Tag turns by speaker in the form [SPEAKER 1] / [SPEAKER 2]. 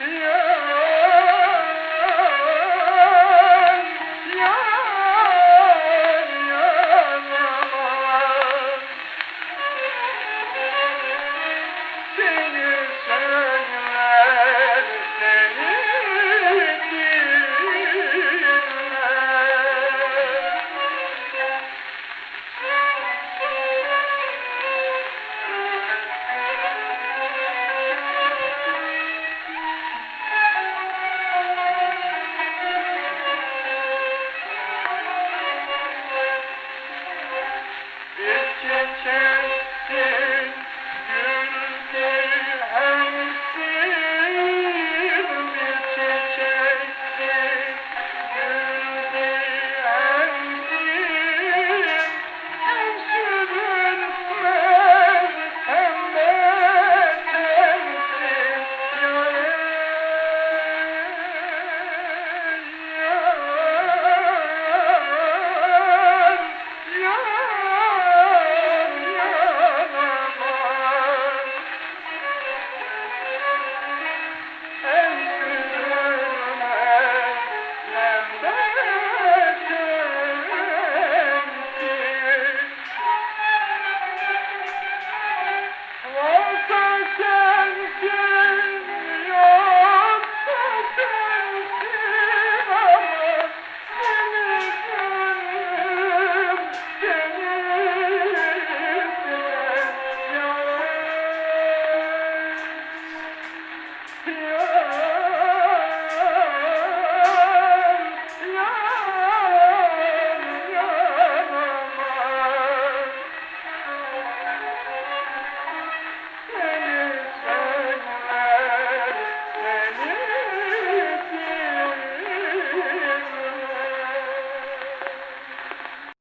[SPEAKER 1] Yeah.